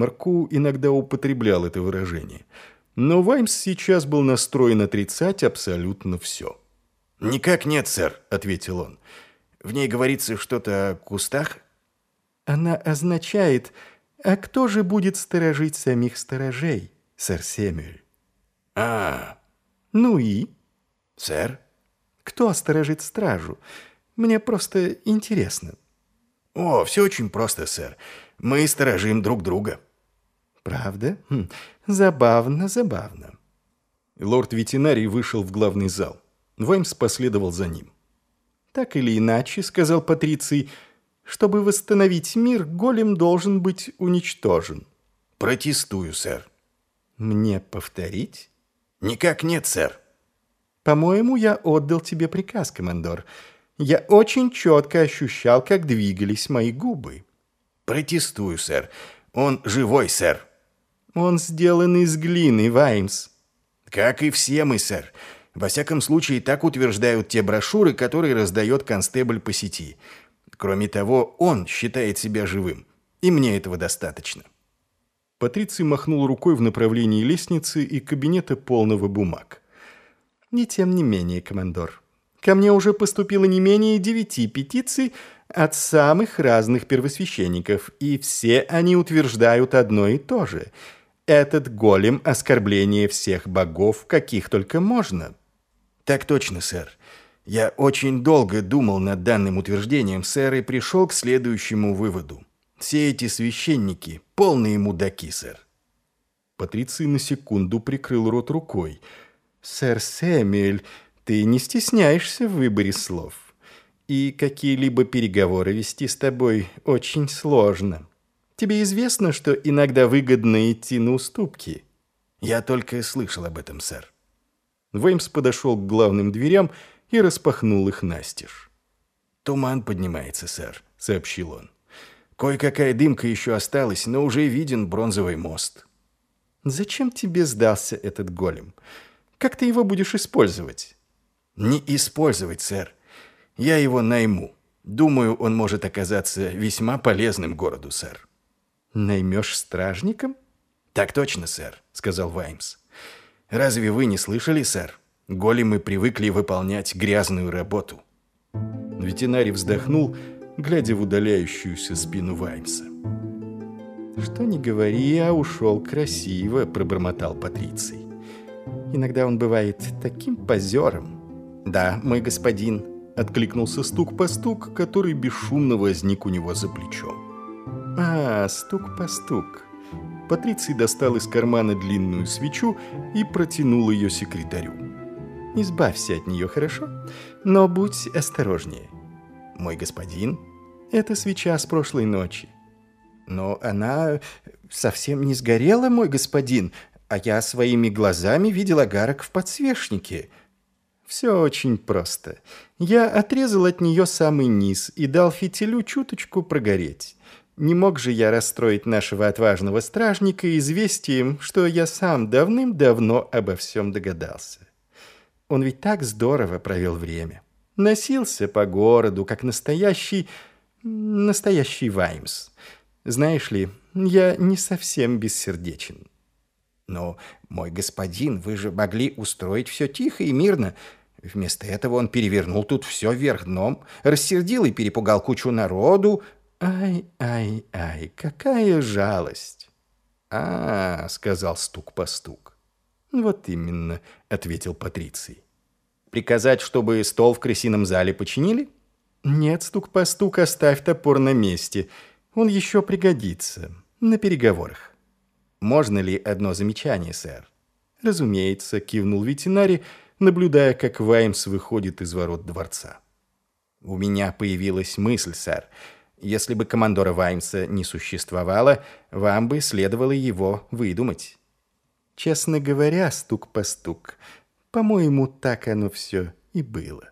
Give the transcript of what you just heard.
Марку иногда употреблял это выражение. Но Ваймс сейчас был настроен отрицать абсолютно все. «Никак нет, сэр», — ответил он. «В ней говорится что-то о кустах?» «Она означает, а кто же будет сторожить самих сторожей, сэр Семюэль?» «А, «Ну и?» сэр?» «Кто сторожит стражу? Мне просто интересно». «О, все очень просто, сэр. Мы сторожим друг друга». «Правда? Хм, забавно, забавно». Лорд-ветеринарий вышел в главный зал. Ваймс последовал за ним. «Так или иначе», — сказал Патриций, — «чтобы восстановить мир, голем должен быть уничтожен». «Протестую, сэр». «Мне повторить?» «Никак нет, сэр». «По-моему, я отдал тебе приказ, командор. Я очень четко ощущал, как двигались мои губы». «Протестую, сэр. Он живой, сэр». «Он сделан из глины, Ваймс». «Как и все мы, сэр. Во всяком случае, так утверждают те брошюры, которые раздает констебль по сети. Кроме того, он считает себя живым. И мне этого достаточно». Патриций махнул рукой в направлении лестницы и кабинета полного бумаг. «И тем не менее, командор, ко мне уже поступило не менее девяти петиций от самых разных первосвященников, и все они утверждают одно и то же. Этот голем – оскорбление всех богов, каких только можно». «Так точно, сэр. Я очень долго думал над данным утверждением, сэр, и пришел к следующему выводу. Все эти священники – полные мудаки, сэр». Патриций на секунду прикрыл рот рукой. «Сэр Сэмюэль, ты не стесняешься в выборе слов. И какие-либо переговоры вести с тобой очень сложно. Тебе известно, что иногда выгодно идти на уступки?» «Я только слышал об этом, сэр». Веймс подошел к главным дверям и распахнул их настежь. «Туман поднимается, сэр», — сообщил он. «Кое-какая дымка еще осталась, но уже виден бронзовый мост». «Зачем тебе сдался этот голем? Как ты его будешь использовать?» «Не использовать, сэр. Я его найму. Думаю, он может оказаться весьма полезным городу, сэр». «Наймешь стражником?» «Так точно, сэр», — сказал Ваймс. Разве вы не слышали, сэр? Големы привыкли выполнять грязную работу». Ветеринарий вздохнул, глядя в удаляющуюся спину Ваймса. «Что не говори, а ушел красиво», — пробормотал Патриций. «Иногда он бывает таким позером». «Да, мой господин», — откликнулся стук по стук, который бесшумно возник у него за плечом. «А, стук по стук. Патриций достал из кармана длинную свечу и протянул ее секретарю. «Избавься от нее, хорошо? Но будь осторожнее». «Мой господин?» «Это свеча с прошлой ночи». «Но она совсем не сгорела, мой господин, а я своими глазами видел огарок в подсвечнике». «Все очень просто. Я отрезал от нее самый низ и дал фитилю чуточку прогореть». Не мог же я расстроить нашего отважного стражника известием, что я сам давным-давно обо всем догадался. Он ведь так здорово провел время. Носился по городу, как настоящий... настоящий Ваймс. Знаешь ли, я не совсем бессердечен. Но, мой господин, вы же могли устроить все тихо и мирно. Вместо этого он перевернул тут все вверх дном, рассердил и перепугал кучу народу, «Ай, ай, ай, какая жалость!» «А, — сказал стук по стук. «Вот именно», — ответил Патриций. «Приказать, чтобы стол в крысином зале починили?» «Нет, стук по стук, оставь топор на месте. Он еще пригодится. На переговорах». «Можно ли одно замечание, сэр?» «Разумеется», — кивнул ветеринарий, наблюдая, как Ваймс выходит из ворот дворца. «У меня появилась мысль, сэр». Если бы командора Ваймса не существовало, вам бы следовало его выдумать. Честно говоря, стук по стук, по-моему, так оно все и было.